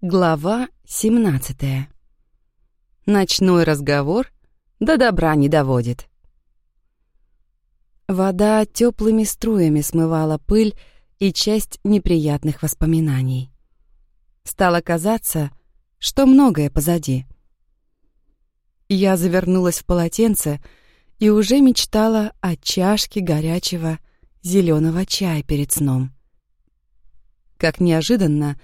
Глава 17. Ночной разговор до добра не доводит. Вода теплыми струями смывала пыль и часть неприятных воспоминаний. Стало казаться, что многое позади. Я завернулась в полотенце и уже мечтала о чашке горячего зеленого чая перед сном. Как неожиданно,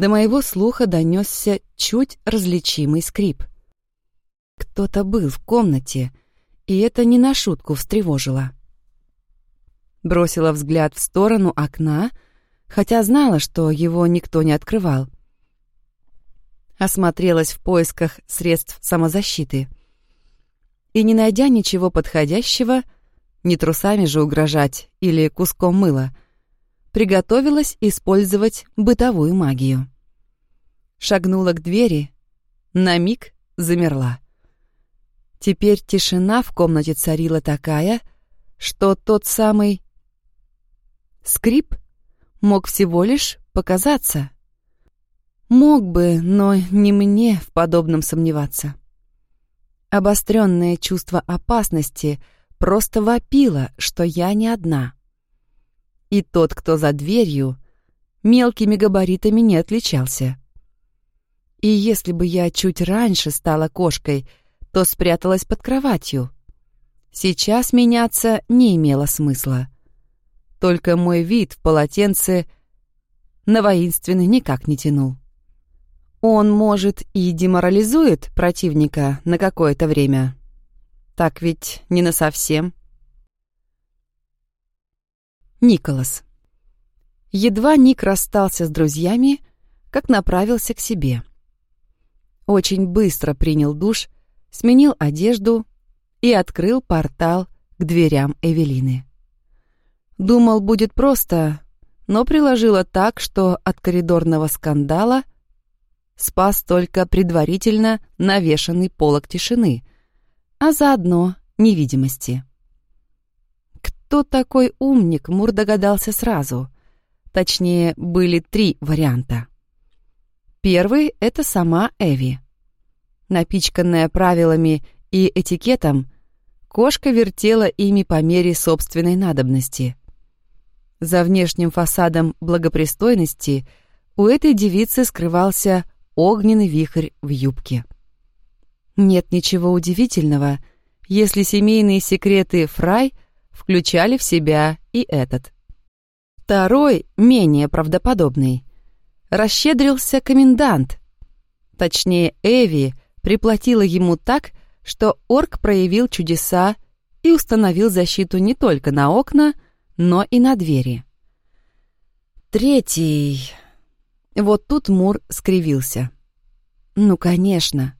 до моего слуха донесся чуть различимый скрип. Кто-то был в комнате, и это не на шутку встревожило. Бросила взгляд в сторону окна, хотя знала, что его никто не открывал. Осмотрелась в поисках средств самозащиты. И не найдя ничего подходящего, не трусами же угрожать или куском мыла — приготовилась использовать бытовую магию. Шагнула к двери, на миг замерла. Теперь тишина в комнате царила такая, что тот самый скрип мог всего лишь показаться. Мог бы, но не мне в подобном сомневаться. Обостренное чувство опасности просто вопило, что я не одна — и тот, кто за дверью, мелкими габаритами не отличался. И если бы я чуть раньше стала кошкой, то спряталась под кроватью. Сейчас меняться не имело смысла. Только мой вид в полотенце на воинственный никак не тянул. Он, может, и деморализует противника на какое-то время. Так ведь не на совсем. Николас. Едва Ник расстался с друзьями, как направился к себе. Очень быстро принял душ, сменил одежду и открыл портал к дверям Эвелины. Думал, будет просто, но приложила так, что от коридорного скандала спас только предварительно навешанный полог тишины, а заодно невидимости. Кто такой умник, Мур догадался сразу. Точнее, были три варианта. Первый — это сама Эви. Напичканная правилами и этикетом, кошка вертела ими по мере собственной надобности. За внешним фасадом благопристойности у этой девицы скрывался огненный вихрь в юбке. Нет ничего удивительного, если семейные секреты Фрай — включали в себя и этот. Второй, менее правдоподобный, расщедрился комендант. Точнее, Эви приплатила ему так, что орк проявил чудеса и установил защиту не только на окна, но и на двери. Третий... Вот тут Мур скривился. Ну, конечно.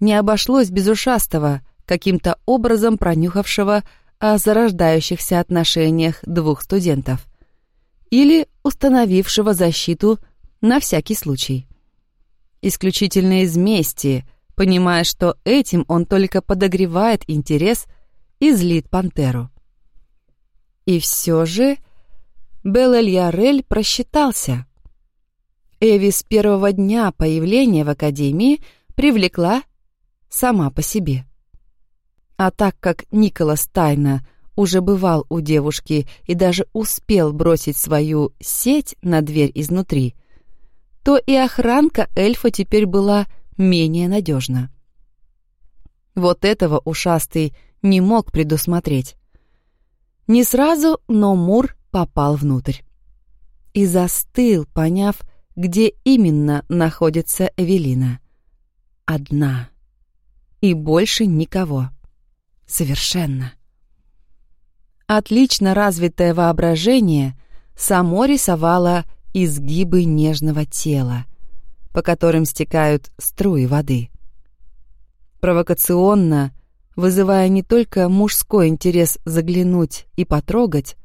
Не обошлось без ушастого, каким-то образом пронюхавшего о зарождающихся отношениях двух студентов или установившего защиту на всякий случай. Исключительно из мести, понимая, что этим он только подогревает интерес и злит пантеру. И все же Белэль просчитался. Эви с первого дня появления в Академии привлекла сама по себе. А так как Николас тайно уже бывал у девушки и даже успел бросить свою сеть на дверь изнутри, то и охранка эльфа теперь была менее надежна. Вот этого ушастый не мог предусмотреть. Не сразу, но Мур попал внутрь. И застыл, поняв, где именно находится Эвелина. Одна. И больше никого. Совершенно. Отлично развитое воображение само рисовало изгибы нежного тела, по которым стекают струи воды. Провокационно, вызывая не только мужской интерес заглянуть и потрогать,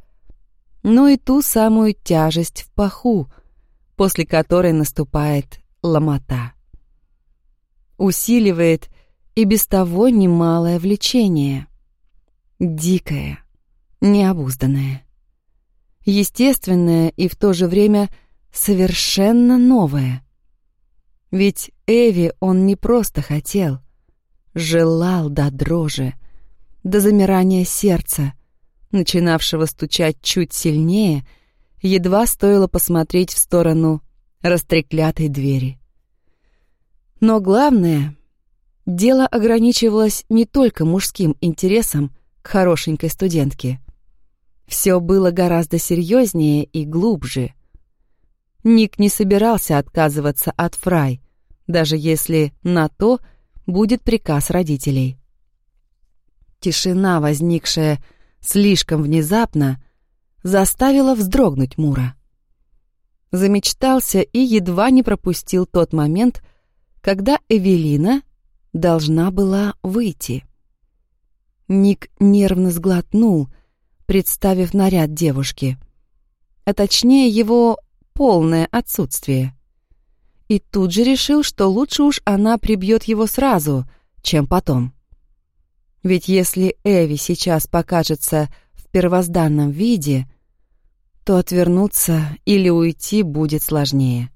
но и ту самую тяжесть в паху, после которой наступает ломота. Усиливает и без того немалое влечение. Дикое, необузданное. Естественное и в то же время совершенно новое. Ведь Эви он не просто хотел, желал до дрожи, до замирания сердца, начинавшего стучать чуть сильнее, едва стоило посмотреть в сторону растреклятой двери. Но главное, дело ограничивалось не только мужским интересом к хорошенькой студентке. Все было гораздо серьезнее и глубже — Ник не собирался отказываться от Фрай, даже если на то будет приказ родителей. Тишина, возникшая слишком внезапно, заставила вздрогнуть Мура. Замечтался и едва не пропустил тот момент, когда Эвелина должна была выйти. Ник нервно сглотнул, представив наряд девушки. А точнее, его полное отсутствие. И тут же решил, что лучше уж она прибьет его сразу, чем потом. Ведь если Эви сейчас покажется в первозданном виде, то отвернуться или уйти будет сложнее.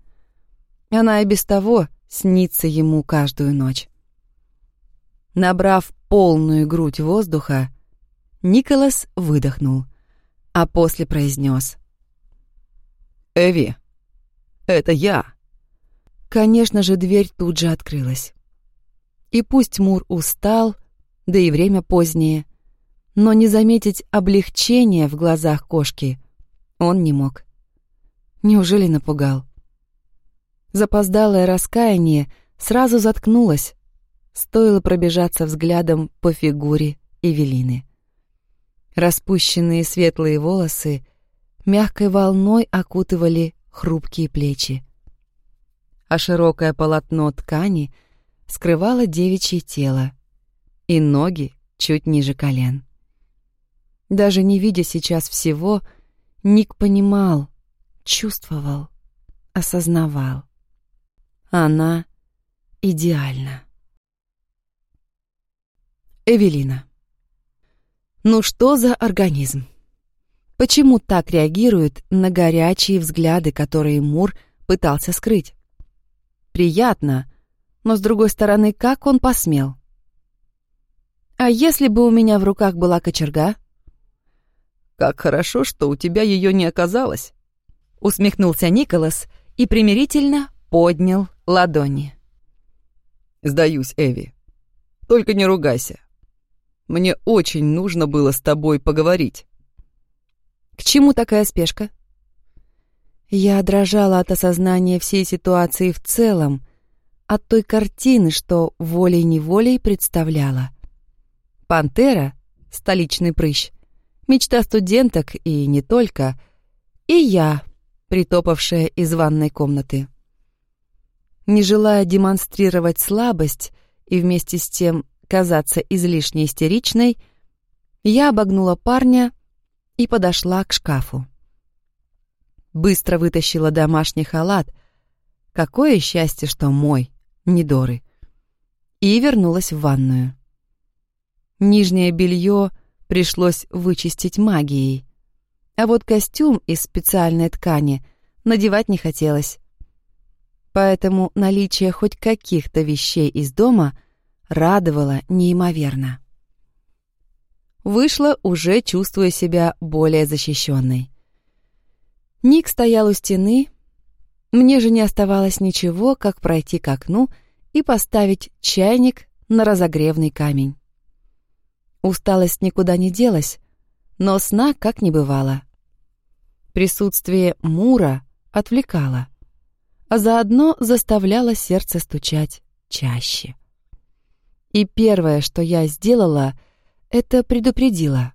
Она и без того снится ему каждую ночь. Набрав полную грудь воздуха, Николас выдохнул, а после произнес — «Эви, это я!» Конечно же, дверь тут же открылась. И пусть Мур устал, да и время позднее, но не заметить облегчения в глазах кошки он не мог. Неужели напугал? Запоздалое раскаяние сразу заткнулось, стоило пробежаться взглядом по фигуре Эвелины. Распущенные светлые волосы мягкой волной окутывали хрупкие плечи. А широкое полотно ткани скрывало девичье тело и ноги чуть ниже колен. Даже не видя сейчас всего, Ник понимал, чувствовал, осознавал. Она идеальна. Эвелина. Ну что за организм? Почему так реагирует на горячие взгляды, которые Мур пытался скрыть? Приятно, но с другой стороны, как он посмел? А если бы у меня в руках была кочерга? «Как хорошо, что у тебя ее не оказалось», — усмехнулся Николас и примирительно поднял ладони. «Сдаюсь, Эви. Только не ругайся. Мне очень нужно было с тобой поговорить». К чему такая спешка? Я дрожала от осознания всей ситуации в целом, от той картины, что волей-неволей представляла. Пантера, столичный прыщ, мечта студенток и не только, и я, притопавшая из ванной комнаты. Не желая демонстрировать слабость и вместе с тем казаться излишне истеричной, я обогнула парня и подошла к шкафу. Быстро вытащила домашний халат. Какое счастье, что мой, не Доры. И вернулась в ванную. Нижнее белье пришлось вычистить магией. А вот костюм из специальной ткани надевать не хотелось. Поэтому наличие хоть каких-то вещей из дома радовало неимоверно вышла, уже чувствуя себя более защищенной. Ник стоял у стены, мне же не оставалось ничего, как пройти к окну и поставить чайник на разогревный камень. Усталость никуда не делась, но сна как не бывало. Присутствие Мура отвлекало, а заодно заставляло сердце стучать чаще. И первое, что я сделала — это предупредила.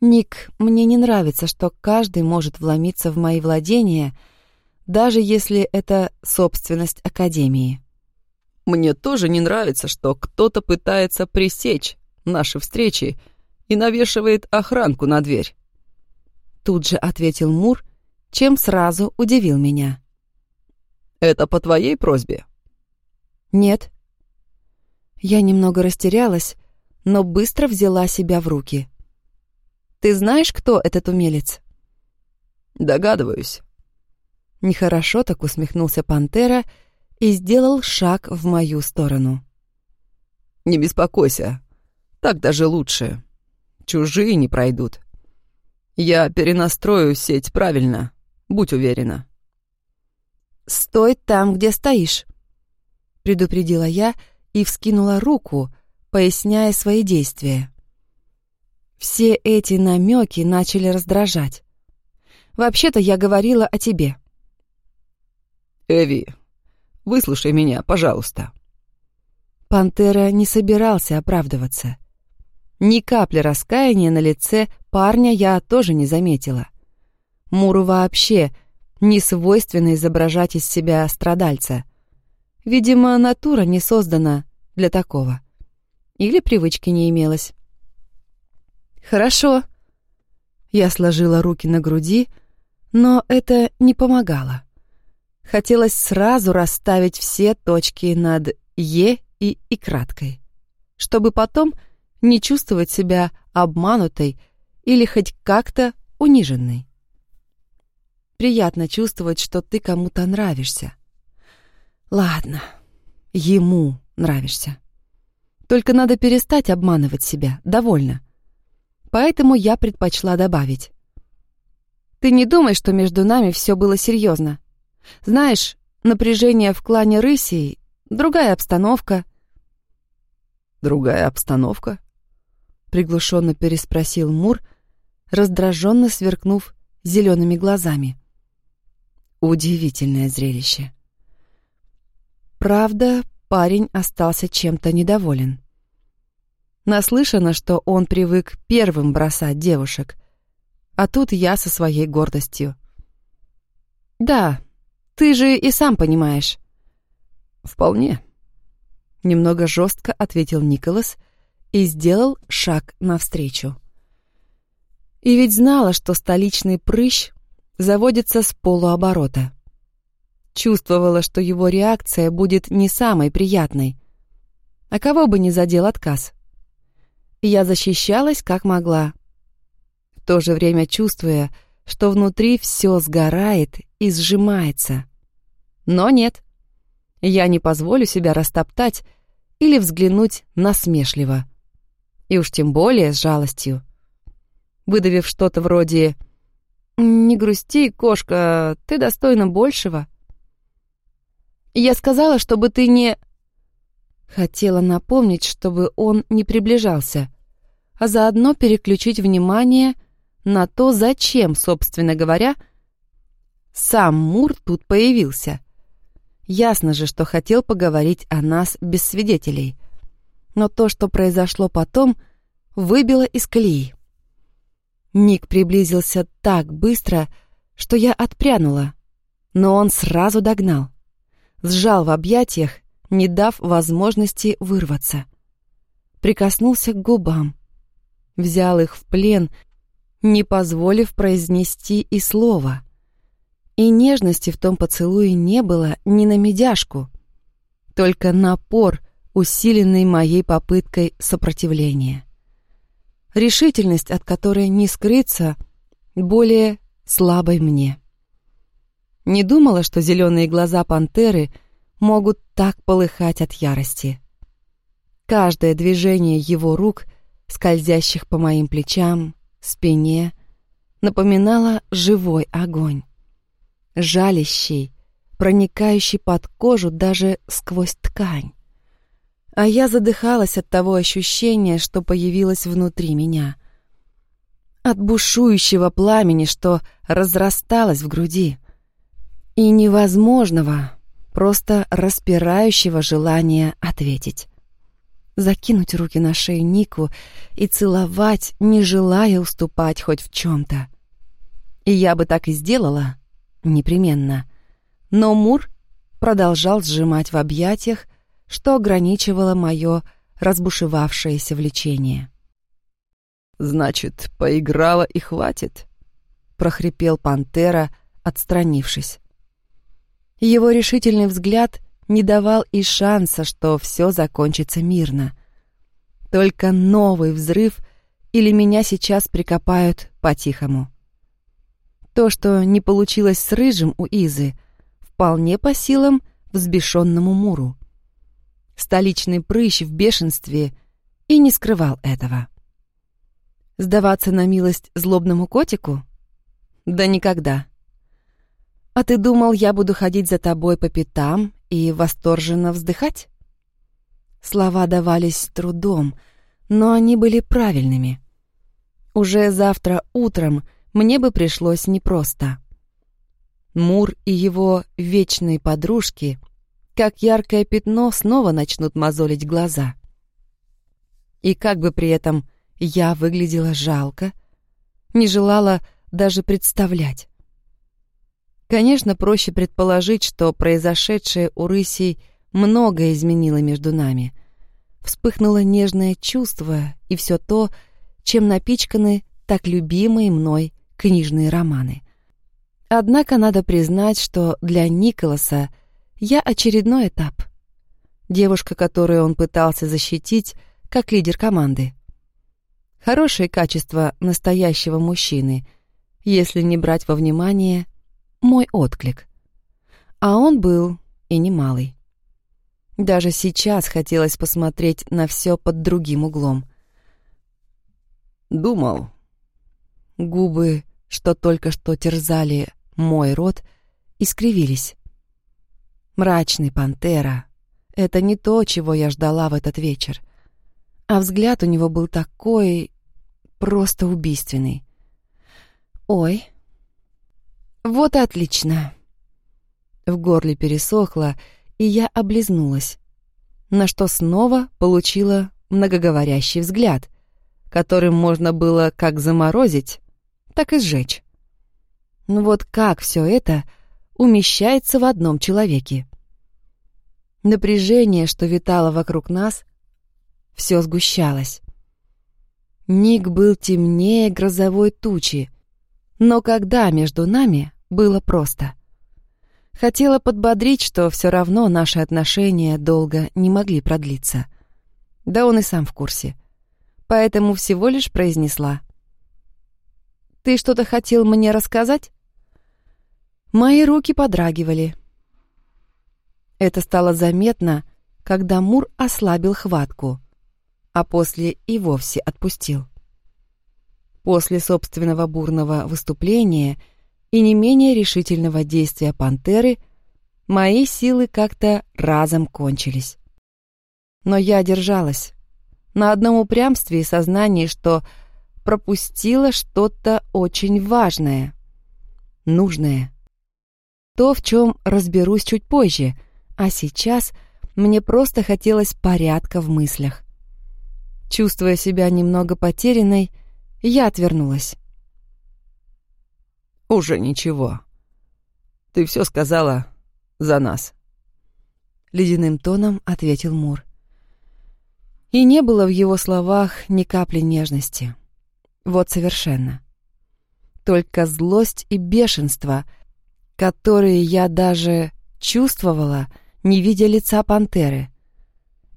«Ник, мне не нравится, что каждый может вломиться в мои владения, даже если это собственность Академии». «Мне тоже не нравится, что кто-то пытается пресечь наши встречи и навешивает охранку на дверь». Тут же ответил Мур, чем сразу удивил меня. «Это по твоей просьбе?» «Нет». Я немного растерялась, но быстро взяла себя в руки. «Ты знаешь, кто этот умелец?» «Догадываюсь». Нехорошо так усмехнулся Пантера и сделал шаг в мою сторону. «Не беспокойся, так даже лучше. Чужие не пройдут. Я перенастрою сеть правильно, будь уверена». «Стой там, где стоишь», — предупредила я и вскинула руку, поясняя свои действия. Все эти намеки начали раздражать. Вообще-то я говорила о тебе. Эви, выслушай меня, пожалуйста. Пантера не собирался оправдываться. Ни капли раскаяния на лице парня я тоже не заметила. Муру вообще не свойственно изображать из себя страдальца. Видимо, натура не создана для такого. Или привычки не имелось. «Хорошо». Я сложила руки на груди, но это не помогало. Хотелось сразу расставить все точки над «е» и «и» краткой, чтобы потом не чувствовать себя обманутой или хоть как-то униженной. Приятно чувствовать, что ты кому-то нравишься. Ладно, ему нравишься. Только надо перестать обманывать себя, довольно. Поэтому я предпочла добавить. Ты не думай, что между нами все было серьезно. Знаешь, напряжение в клане рысей, другая обстановка. Другая обстановка? Приглушенно переспросил Мур, раздраженно сверкнув зелеными глазами. Удивительное зрелище. Правда, парень остался чем-то недоволен. Наслышано, что он привык первым бросать девушек, а тут я со своей гордостью. «Да, ты же и сам понимаешь». «Вполне», — немного жестко ответил Николас и сделал шаг навстречу. И ведь знала, что столичный прыщ заводится с полуоборота. Чувствовала, что его реакция будет не самой приятной. А кого бы не задел отказ. Я защищалась как могла, в то же время чувствуя, что внутри все сгорает и сжимается. Но нет, я не позволю себя растоптать или взглянуть насмешливо. И уж тем более с жалостью. Выдавив что-то вроде «Не грусти, кошка, ты достойна большего». Я сказала, чтобы ты не... Хотела напомнить, чтобы он не приближался, а заодно переключить внимание на то, зачем, собственно говоря, сам Мур тут появился. Ясно же, что хотел поговорить о нас без свидетелей. Но то, что произошло потом, выбило из колеи. Ник приблизился так быстро, что я отпрянула, но он сразу догнал. Сжал в объятиях, не дав возможности вырваться. Прикоснулся к губам. Взял их в плен не позволив произнести и слова. И нежности в том поцелуе не было ни на медяшку, только напор, усиленный моей попыткой сопротивления. Решительность, от которой не скрыться, более слабой мне. Не думала, что зеленые глаза пантеры могут так полыхать от ярости. Каждое движение его рук, скользящих по моим плечам, спине напоминала живой огонь. Жалящий, проникающий под кожу даже сквозь ткань. А я задыхалась от того ощущения, что появилось внутри меня. От бушующего пламени, что разрасталось в груди. И невозможного, просто распирающего желания ответить закинуть руки на шею Нику и целовать, не желая уступать хоть в чем-то. И я бы так и сделала, непременно. Но Мур продолжал сжимать в объятиях, что ограничивало мое разбушевавшееся влечение. «Значит, поиграла и хватит?» — прохрипел Пантера, отстранившись. Его решительный взгляд не давал и шанса, что все закончится мирно. Только новый взрыв или меня сейчас прикопают по-тихому. То, что не получилось с Рыжим у Изы, вполне по силам взбешенному Муру. Столичный прыщ в бешенстве и не скрывал этого. Сдаваться на милость злобному котику? Да никогда. А ты думал, я буду ходить за тобой по пятам и восторженно вздыхать? Слова давались трудом, но они были правильными. Уже завтра утром мне бы пришлось непросто. Мур и его вечные подружки, как яркое пятно, снова начнут мозолить глаза. И как бы при этом я выглядела жалко, не желала даже представлять. Конечно, проще предположить, что произошедшее у рысей многое изменило между нами. Вспыхнуло нежное чувство и все то, чем напичканы так любимые мной книжные романы. Однако надо признать, что для Николаса я очередной этап. Девушка, которую он пытался защитить, как лидер команды. Хорошее качество настоящего мужчины, если не брать во внимание мой отклик. А он был и немалый. Даже сейчас хотелось посмотреть на все под другим углом. Думал. Губы, что только что терзали мой рот, искривились. Мрачный пантера — это не то, чего я ждала в этот вечер. А взгляд у него был такой... просто убийственный. «Ой, вот и отлично!» В горле пересохло, и я облизнулась, на что снова получила многоговорящий взгляд, которым можно было как заморозить, так и сжечь. Ну вот как все это умещается в одном человеке? Напряжение, что витало вокруг нас, все сгущалось. Ник был темнее грозовой тучи, но когда между нами было просто. Хотела подбодрить, что все равно наши отношения долго не могли продлиться. Да он и сам в курсе. Поэтому всего лишь произнесла. «Ты что-то хотел мне рассказать?» Мои руки подрагивали. Это стало заметно, когда Мур ослабил хватку, а после и вовсе отпустил. После собственного бурного выступления и не менее решительного действия пантеры мои силы как-то разом кончились. Но я держалась на одном упрямстве и сознании, что пропустила что-то очень важное, нужное. То, в чем разберусь чуть позже, а сейчас мне просто хотелось порядка в мыслях. Чувствуя себя немного потерянной, я отвернулась. «Уже ничего. Ты все сказала за нас», — ледяным тоном ответил Мур. И не было в его словах ни капли нежности. Вот совершенно. Только злость и бешенство — которые я даже чувствовала, не видя лица пантеры.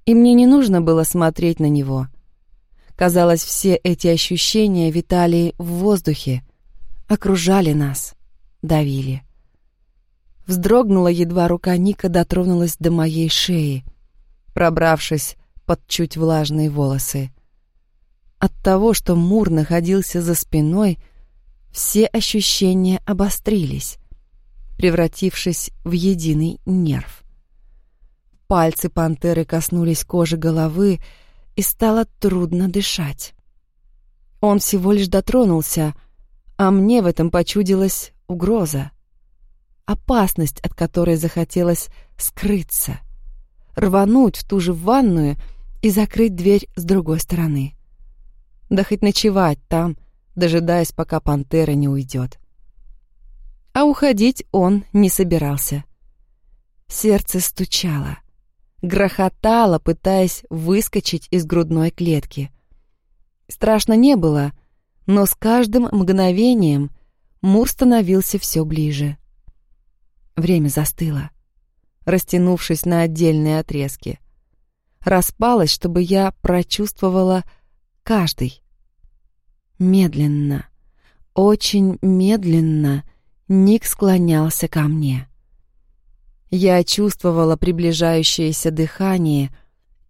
И мне не нужно было смотреть на него. Казалось, все эти ощущения витали в воздухе, окружали нас, давили. Вздрогнула, едва рука Ника дотронулась до моей шеи, пробравшись под чуть влажные волосы. От того, что Мур находился за спиной, все ощущения обострились превратившись в единый нерв. Пальцы пантеры коснулись кожи головы, и стало трудно дышать. Он всего лишь дотронулся, а мне в этом почудилась угроза. Опасность, от которой захотелось скрыться, рвануть в ту же ванную и закрыть дверь с другой стороны. Да хоть ночевать там, дожидаясь, пока пантера не уйдет а уходить он не собирался. Сердце стучало, грохотало, пытаясь выскочить из грудной клетки. Страшно не было, но с каждым мгновением Мур становился все ближе. Время застыло, растянувшись на отдельные отрезки. Распалось, чтобы я прочувствовала каждый. Медленно, очень медленно — Ник склонялся ко мне. Я чувствовала приближающееся дыхание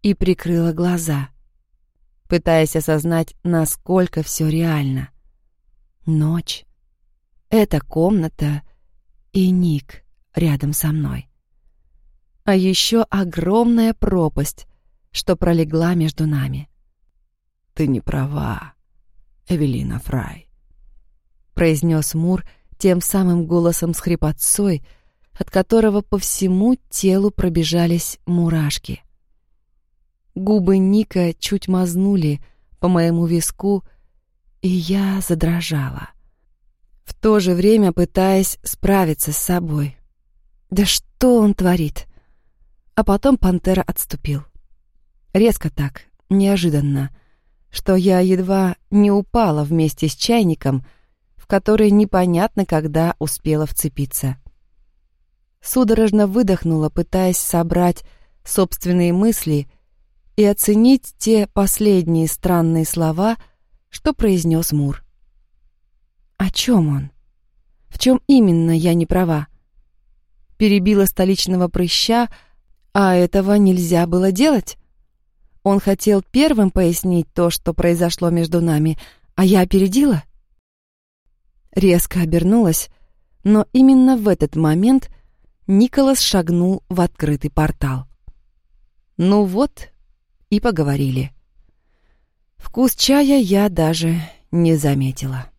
и прикрыла глаза, пытаясь осознать, насколько все реально. Ночь. Эта комната и Ник рядом со мной. А еще огромная пропасть, что пролегла между нами. «Ты не права, Эвелина Фрай», — произнес Мур тем самым голосом с хрипотцой, от которого по всему телу пробежались мурашки. Губы Ника чуть мазнули по моему виску, и я задрожала, в то же время пытаясь справиться с собой. Да что он творит? А потом пантера отступил. Резко так, неожиданно, что я едва не упала вместе с чайником, в который непонятно когда успела вцепиться. Судорожно выдохнула, пытаясь собрать собственные мысли и оценить те последние странные слова, что произнес Мур. О чем он? В чем именно я не права? Перебила столичного прыща, а этого нельзя было делать? Он хотел первым пояснить то, что произошло между нами, а я опередила? Резко обернулась, но именно в этот момент Николас шагнул в открытый портал. Ну вот, и поговорили. Вкус чая я даже не заметила.